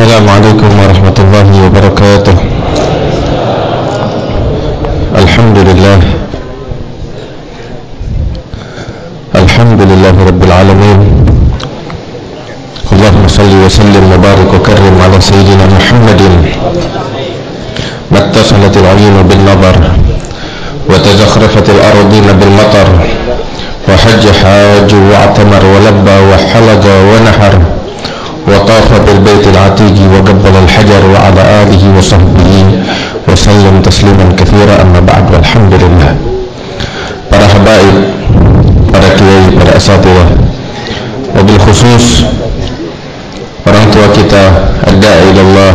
السلام عليكم ورحمة الله وبركاته. الحمد لله. الحمد لله رب العالمين. اللهم صل وسلم وبارك وكرم على سيدنا محمد. ما اتصلت العيون بالنظر وتزخرفت الأرضين بالمطر وحج حاج واعتمر ولبى وحلق ونحر وطاف بالبيت العتيق وقبل الحجر وعلى آله وصحبه وسلم تسليما كثيرا أما بعد والحمد لله para habaib para kiai para asatidah wabil khusus orang tua kita ad-da'i ilallah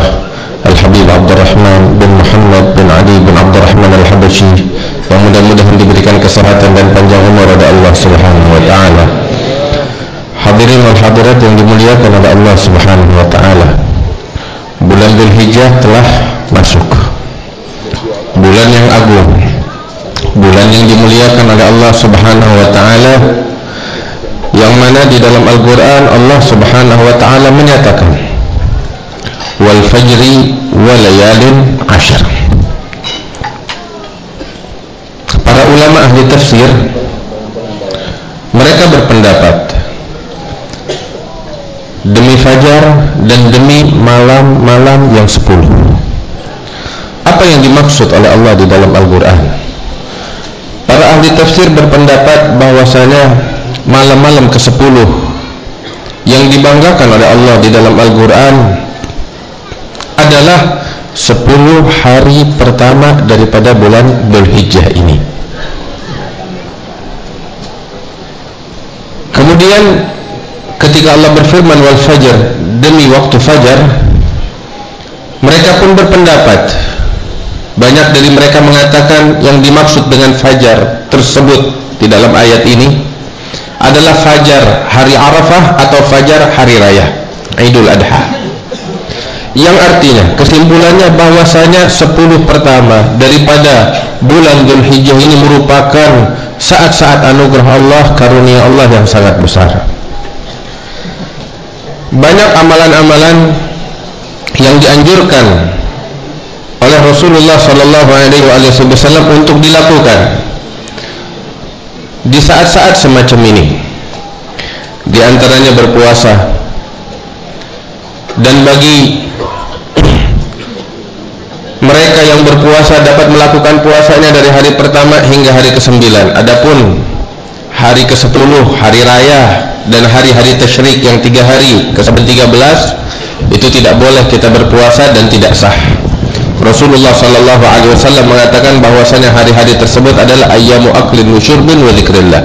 Al-Habib Abdurrahman bin Muhammad bin Ali bin Abdurrahman Al-Habashi yang mudah-mudahan diberikan kesehatan dan panjang umur oleh Allah Subhanahu wa taala. Hadirin wal hadirat yang dimuliakan oleh Allah Subhanahu wa taala. Bulan Dzulhijjah telah masuk. Bulan yang agung. Bulan yang dimuliakan oleh Allah Subhanahu wa taala yang mana di dalam Al-Qur'an Allah Subhanahu wa taala menyatakan wal fajri wa layalin ashar. Para ulama ahli tafsir mereka berpendapat demi fajar dan demi malam-malam yang sepuluh. Apa yang dimaksud oleh Allah di dalam Al-Quran? Para ahli tafsir berpendapat bahwasanya malam-malam ke sepuluh yang dibanggakan oleh Allah di dalam Al-Quran adalah sepuluh hari pertama daripada bulan Dhul ini. Kemudian ketika Allah berfirman wal fajar demi waktu fajar mereka pun berpendapat. Banyak dari mereka mengatakan yang dimaksud dengan fajar tersebut di dalam ayat ini adalah fajar hari Arafah atau fajar hari raya Idul Adha. Yang artinya kesimpulannya bahwasanya 10 pertama daripada bulan Dzulhijjah ini merupakan saat-saat anugerah Allah karunia Allah yang sangat besar banyak amalan-amalan yang dianjurkan oleh Rasulullah Sallallahu Alaihi Wasallam untuk dilakukan di saat-saat semacam ini. Di antaranya berpuasa dan bagi mereka yang berpuasa dapat melakukan puasanya dari hari pertama hingga hari ke-9. Adapun hari ke-10 hari raya dan hari-hari tasyrik yang tiga hari ke 13 itu tidak boleh kita berpuasa dan tidak sah. Rasulullah sallallahu alaihi wasallam mengatakan bahwasanya hari-hari tersebut adalah ayyamu aklin wa syurbin wa dzikrillah.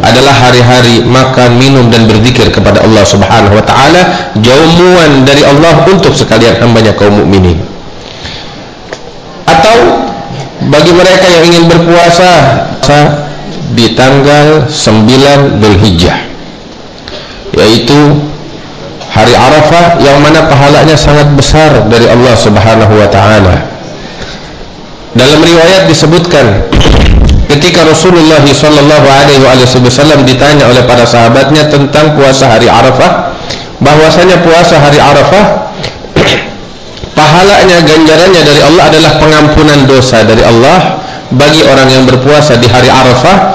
Adalah hari-hari makan, minum dan berzikir kepada Allah Subhanahu wa taala jamuan dari Allah untuk sekalian hambanya kaum mukminin. Atau bagi mereka yang ingin berpuasa di tanggal 9 Dzulhijjah yaitu hari Arafah yang mana pahalanya sangat besar dari Allah Subhanahu wa taala. Dalam riwayat disebutkan ketika Rasulullah sallallahu alaihi wasallam ditanya oleh para sahabatnya tentang puasa hari Arafah, bahwasanya puasa hari Arafah pahalanya ganjarannya dari Allah adalah pengampunan dosa dari Allah bagi orang yang berpuasa di hari Arafah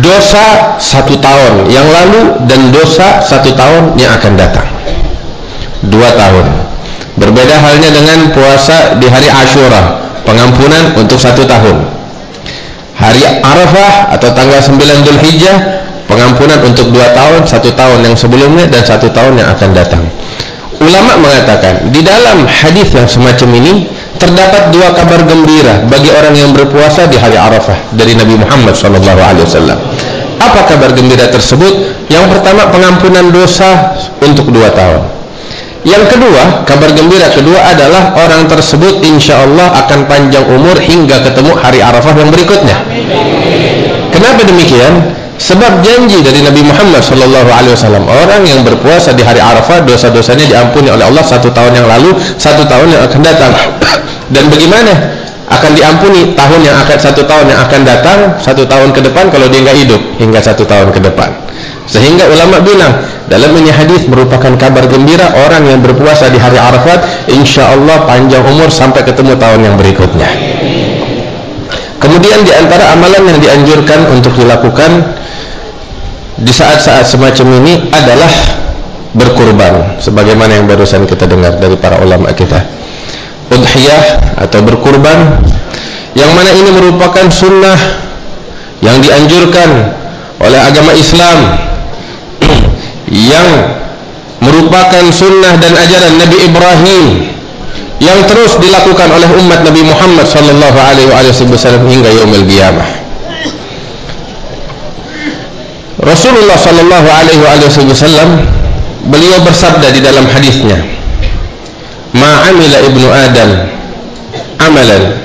dosa satu tahun yang lalu dan dosa satu tahun yang akan datang. Dua tahun. Berbeda halnya dengan puasa di hari Ashura pengampunan untuk satu tahun. Hari Arafah atau tanggal 9 Dhul Hijjah pengampunan untuk dua tahun satu tahun yang sebelumnya dan satu tahun yang akan datang. Ulama mengatakan di dalam hadis yang semacam ini terdapat dua kabar gembira bagi orang yang berpuasa di hari Arafah dari Nabi Muhammad SAW. Apa kabar gembira tersebut? Yang pertama pengampunan dosa untuk dua tahun. Yang kedua, kabar gembira kedua adalah orang tersebut insya Allah akan panjang umur hingga ketemu hari Arafah yang berikutnya. Kenapa demikian? Sebab janji dari Nabi Muhammad SAW orang yang berpuasa di hari Arafah dosa-dosanya diampuni oleh Allah satu tahun yang lalu, satu tahun yang akan datang. dan bagaimana akan diampuni tahun yang akan satu tahun yang akan datang satu tahun ke depan kalau dia nggak hidup hingga satu tahun ke depan sehingga ulama bilang dalam ini hadis merupakan kabar gembira orang yang berpuasa di hari Arafat insya Allah panjang umur sampai ketemu tahun yang berikutnya kemudian di antara amalan yang dianjurkan untuk dilakukan di saat-saat semacam ini adalah berkurban sebagaimana yang barusan kita dengar dari para ulama kita. Udhiyah atau berkurban yang mana ini merupakan sunnah yang dianjurkan oleh agama Islam yang merupakan sunnah dan ajaran Nabi Ibrahim yang terus dilakukan oleh umat Nabi Muhammad sallallahu alaihi wasallam hingga yaumil qiyamah. Rasulullah sallallahu alaihi wasallam beliau bersabda di dalam hadisnya, "Ma amila ibnu Adam amalan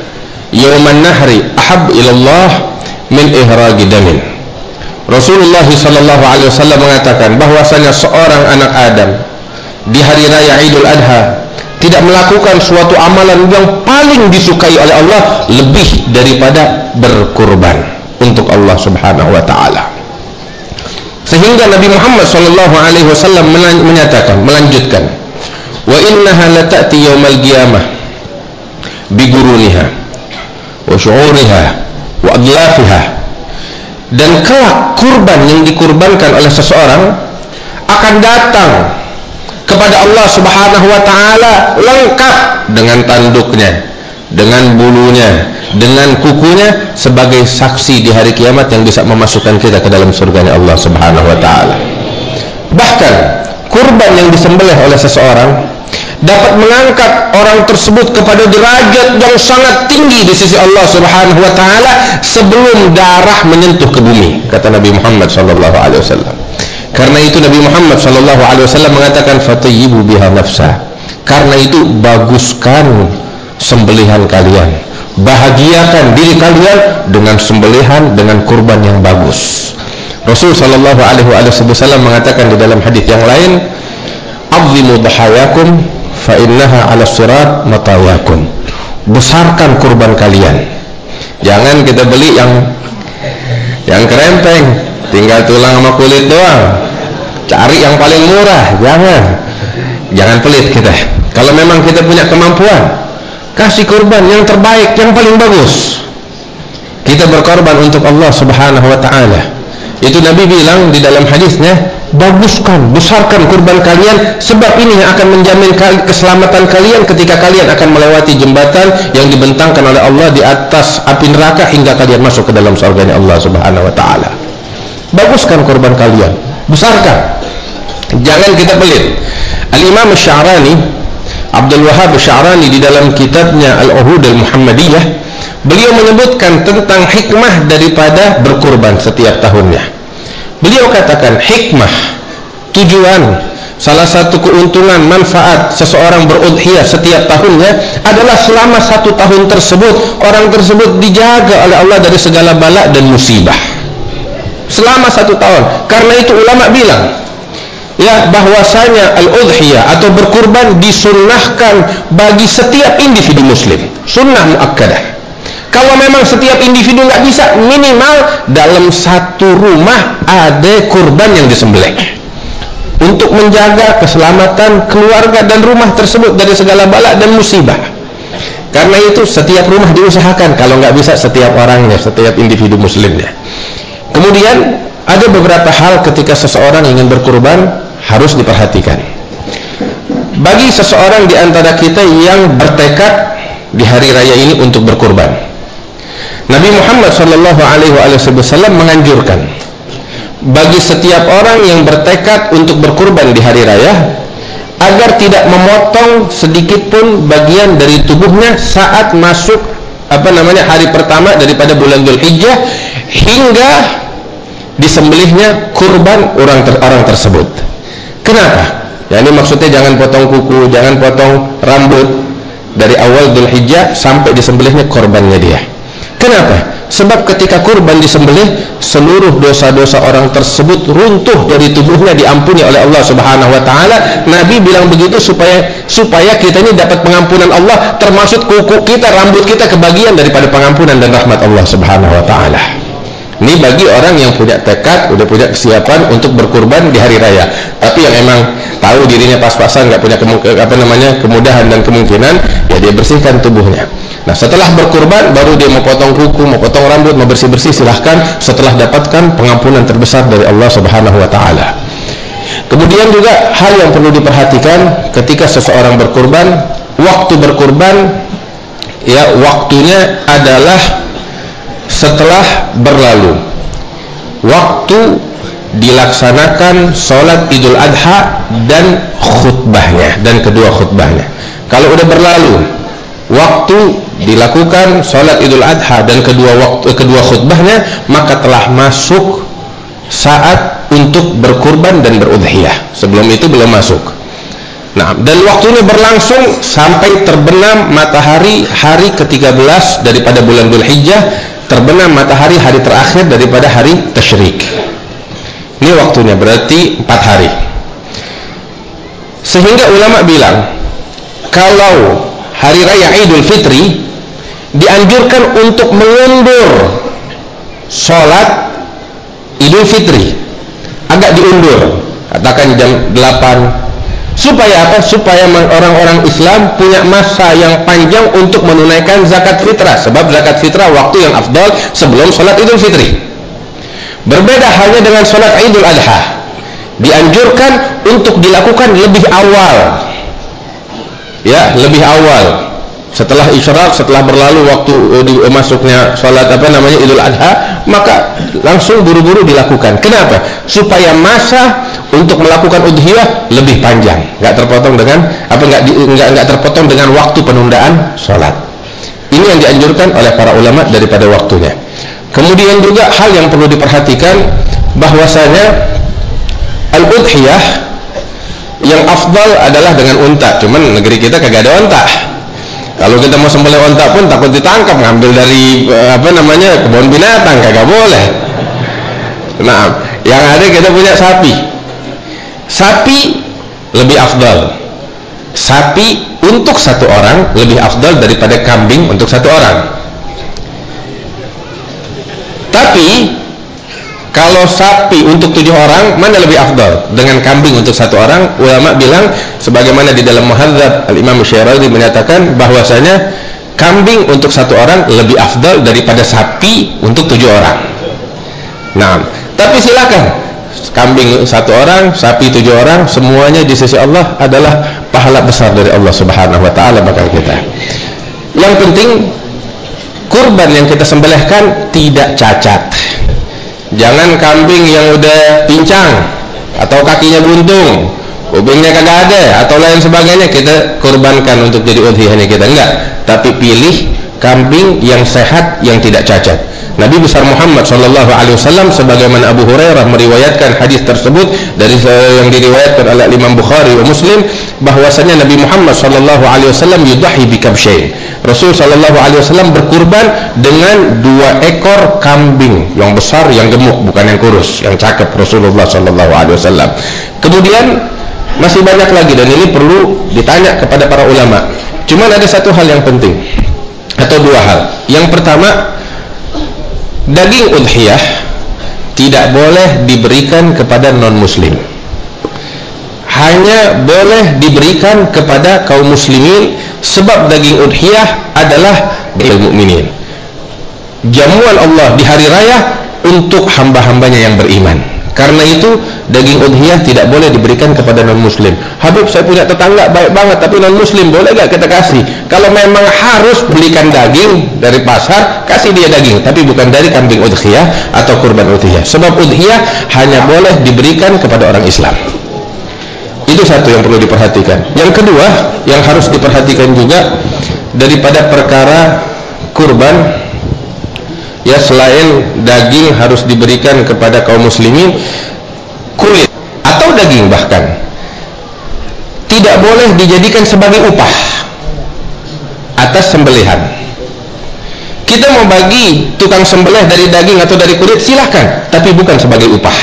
yawman nahri ahab ila Allah min ihraqi damin." Rasulullah sallallahu alaihi wasallam mengatakan bahwasanya seorang anak Adam di hari raya Idul Adha tidak melakukan suatu amalan yang paling disukai oleh Allah lebih daripada berkurban untuk Allah Subhanahu wa taala. Sehingga Nabi Muhammad sallallahu alaihi wasallam menyatakan melanjutkan wa innaha lata'ti yaumal qiyamah biguruniha wa syu'uriha wa adlafiha dan kelak kurban yang dikurbankan oleh seseorang akan datang kepada Allah Subhanahu wa taala lengkap dengan tanduknya, dengan bulunya, dengan kukunya sebagai saksi di hari kiamat yang bisa memasukkan kita ke dalam surga Allah Subhanahu wa taala. Bahkan kurban yang disembelih oleh seseorang dapat mengangkat orang tersebut kepada derajat yang sangat tinggi di sisi Allah Subhanahu wa taala sebelum darah menyentuh ke bumi kata Nabi Muhammad sallallahu alaihi wasallam karena itu Nabi Muhammad sallallahu alaihi wasallam mengatakan fatayyibu biha nafsa. Karena itu baguskan sembelihan kalian. Bahagiakan diri kalian dengan sembelihan dengan kurban yang bagus. Rasul sallallahu alaihi wasallam mengatakan di dalam hadis yang lain azimu dhahayakum fa innaha 'ala sirat matawakum besarkan kurban kalian. Jangan kita beli yang yang kerempeng tinggal tulang sama kulit doang. Cari yang paling murah jangan. Jangan pelit kita. Kalau memang kita punya kemampuan kasih kurban yang terbaik yang paling bagus. Kita berkorban untuk Allah subhanahu wa ta'ala. Itu Nabi bilang di dalam hadisnya baguskan, besarkan kurban kalian. Sebab ini yang akan menjamin keselamatan kalian ketika kalian akan melewati jembatan yang dibentangkan oleh Allah di atas api neraka hingga kalian masuk ke dalam surga Allah Subhanahu wa taala. Baguskan kurban kalian, besarkan. Jangan kita pelit. Al-Imam Syarani Abdul Wahab Syarani di dalam kitabnya Al-Uhud Al-Muhammadiyah beliau menyebutkan tentang hikmah daripada berkurban setiap tahunnya. Beliau katakan hikmah tujuan salah satu keuntungan manfaat seseorang berudhiyah setiap tahunnya adalah selama satu tahun tersebut orang tersebut dijaga oleh Allah dari segala bala dan musibah selama satu tahun. Karena itu ulama bilang ya bahwasanya al-udhiyah atau berkurban disunnahkan bagi setiap individu muslim. Sunnah muakkadah. Kalau memang setiap individu nggak bisa minimal dalam satu rumah ada kurban yang disembelih. Untuk menjaga keselamatan keluarga dan rumah tersebut dari segala bala dan musibah. Karena itu setiap rumah diusahakan. Kalau nggak bisa setiap orangnya setiap individu muslimnya kemudian ada beberapa hal ketika seseorang ingin berkurban harus diperhatikan. Bagi seseorang di antara kita yang bertekad di hari raya ini untuk berkurban Nabi Muhammad Shallallahu Alaihi Wasallam menganjurkan bagi setiap orang yang bertekad untuk berkurban di hari raya agar tidak memotong sedikit pun bagian dari tubuhnya saat masuk apa namanya hari pertama daripada bulan Dzulhijjah hingga disembelihnya kurban orang ter orang tersebut. Kenapa? Ya ini maksudnya jangan potong kuku, jangan potong rambut dari awal Dzulhijjah sampai disembelihnya korbannya dia. Kenapa? Sebab ketika kurban disembelih, seluruh dosa-dosa orang tersebut runtuh dari tubuhnya diampuni oleh Allah Subhanahu wa taala. Nabi bilang begitu supaya supaya kita ini dapat pengampunan Allah, termasuk kuku kita, rambut kita kebagian daripada pengampunan dan rahmat Allah Subhanahu wa taala. Ini bagi orang yang punya tekad, udah punya kesiapan untuk berkurban di hari raya. Tapi yang emang tahu dirinya pas-pasan, nggak punya apa namanya kemudahan dan kemungkinan, ya dia bersihkan tubuhnya. Nah setelah berkurban, baru dia mau potong kuku, mau potong rambut, mau bersih-bersih, silahkan. Setelah dapatkan pengampunan terbesar dari Allah Subhanahu Wa Taala. Kemudian juga hal yang perlu diperhatikan ketika seseorang berkurban, waktu berkurban, ya waktunya adalah setelah berlalu. Waktu dilaksanakan sholat idul adha dan khutbahnya dan kedua khutbahnya. Kalau udah berlalu waktu dilakukan sholat idul adha dan kedua waktu kedua khutbahnya maka telah masuk saat untuk berkurban dan berudhiyah. Sebelum itu belum masuk. Nah, dan waktunya berlangsung sampai terbenam matahari hari ke-13 daripada bulan Dhul Hijjah terbenam matahari hari terakhir daripada hari tasyrik. Ini waktunya berarti empat hari. Sehingga ulama bilang kalau hari raya idul fitri dianjurkan untuk mengundur sholat idul fitri agak diundur. Katakan jam 8 supaya apa? supaya orang-orang Islam punya masa yang panjang untuk menunaikan zakat fitrah. Sebab zakat fitrah waktu yang afdal sebelum sholat idul fitri. Berbeda halnya dengan sholat idul adha. Dianjurkan untuk dilakukan lebih awal. Ya lebih awal. Setelah isyarat setelah berlalu waktu uh, masuknya sholat apa namanya idul adha maka langsung buru-buru dilakukan. Kenapa? supaya masa untuk melakukan udhiyah lebih panjang. Nggak terpotong dengan apa nggak nggak nggak terpotong dengan waktu penundaan sholat. Ini yang dianjurkan oleh para ulama daripada waktunya. Kemudian juga hal yang perlu diperhatikan bahwasanya al-udhiyah yang afdal adalah dengan unta. Cuman negeri kita kagak ada unta. Kalau kita mau sembelih onta pun takut ditangkap ngambil dari eh, apa namanya kebun binatang kagak boleh. Nah yang ada kita punya sapi sapi lebih afdal sapi untuk satu orang lebih afdal daripada kambing untuk satu orang. Tapi kalau sapi untuk tujuh orang mana lebih afdal dengan kambing untuk satu orang ulama bilang sebagaimana di dalam muhadzab al-imam syaradi menyatakan bahwasanya kambing untuk satu orang lebih afdal daripada sapi untuk tujuh orang. Nah tapi silakan kambing satu orang sapi tujuh orang semuanya di sisi Allah adalah pahala besar dari Allah subhanahu wa ta'ala bakal kita. Yang penting kurban yang kita sembelihkan tidak cacat. Jangan kambing yang udah pincang atau kakinya buntung kupingnya kagak ada atau lain sebagainya kita kurbankan untuk jadi udhiyahnya kita. Enggak. Tapi pilih kambing yang sehat yang tidak cacat Nabi besar Muhammad sallallahu alaihi wasallam sebagaimana Abu Hurairah meriwayatkan hadis tersebut dari yang diriwayatkan oleh Imam Bukhari dan Muslim bahwasanya Nabi Muhammad sallallahu alaihi wasallam yudahi bi kabshain. Rasul sallallahu alaihi wasallam berkurban dengan dua ekor kambing yang besar yang gemuk bukan yang kurus, yang cakep Rasulullah sallallahu alaihi wasallam. Kemudian masih banyak lagi dan ini perlu ditanya kepada para ulama. Cuma ada satu hal yang penting atau dua hal. Yang pertama daging udhiyah tidak boleh diberikan kepada non muslim hanya boleh diberikan kepada kaum muslimin sebab daging udhiyah adalah daging mukminin. Jamuan Allah di hari raya untuk hamba-hambanya yang beriman. Karena itu daging udhiyah tidak boleh diberikan kepada non muslim Habib saya punya tetangga baik banget tapi non muslim boleh gak kita kasih? Kalau memang harus belikan daging dari pasar kasih dia daging tapi bukan dari kambing udhiyah atau kurban udhiyah. Sebab udhiyah hanya boleh diberikan kepada orang Islam. Itu satu yang perlu diperhatikan. Yang kedua yang harus diperhatikan juga daripada perkara kurban ya selain daging harus diberikan kepada kaum muslimin kulit atau daging bahkan tidak boleh dijadikan sebagai upah atas sembelihan. Kita mau bagi tukang sembelih dari daging atau dari kulit silahkan tapi bukan sebagai upah.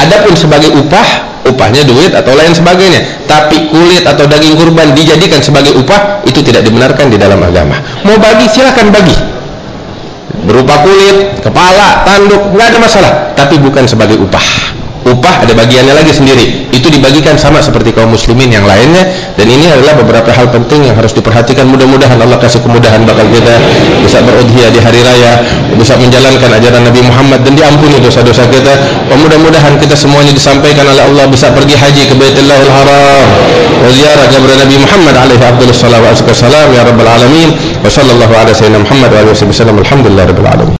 Adapun sebagai upah upahnya duit atau lain sebagainya. Tapi kulit atau daging kurban dijadikan sebagai upah itu tidak dibenarkan di dalam agama. Mau bagi silahkan bagi berupa kulit, kepala, tanduk, nggak ada masalah, tapi bukan sebagai upah upah ada bagiannya lagi sendiri. Itu dibagikan sama seperti kaum muslimin yang lainnya. Dan ini adalah beberapa hal penting yang harus diperhatikan. Mudah-mudahan Allah kasih kemudahan bakal kita bisa berudhiyah di hari raya bisa menjalankan ajaran Nabi Muhammad dan diampuni dosa-dosa kita. Mudah-mudahan kita semuanya disampaikan oleh Allah bisa pergi haji ke Baitullahil Haram wa ziarah kubur Nabi Muhammad alaihi afdhalus wa ya rabbal alamin. Wa sallallahu ala sayyidina Muhammad wa alihi wasallam alhamdulillah rabbil alamin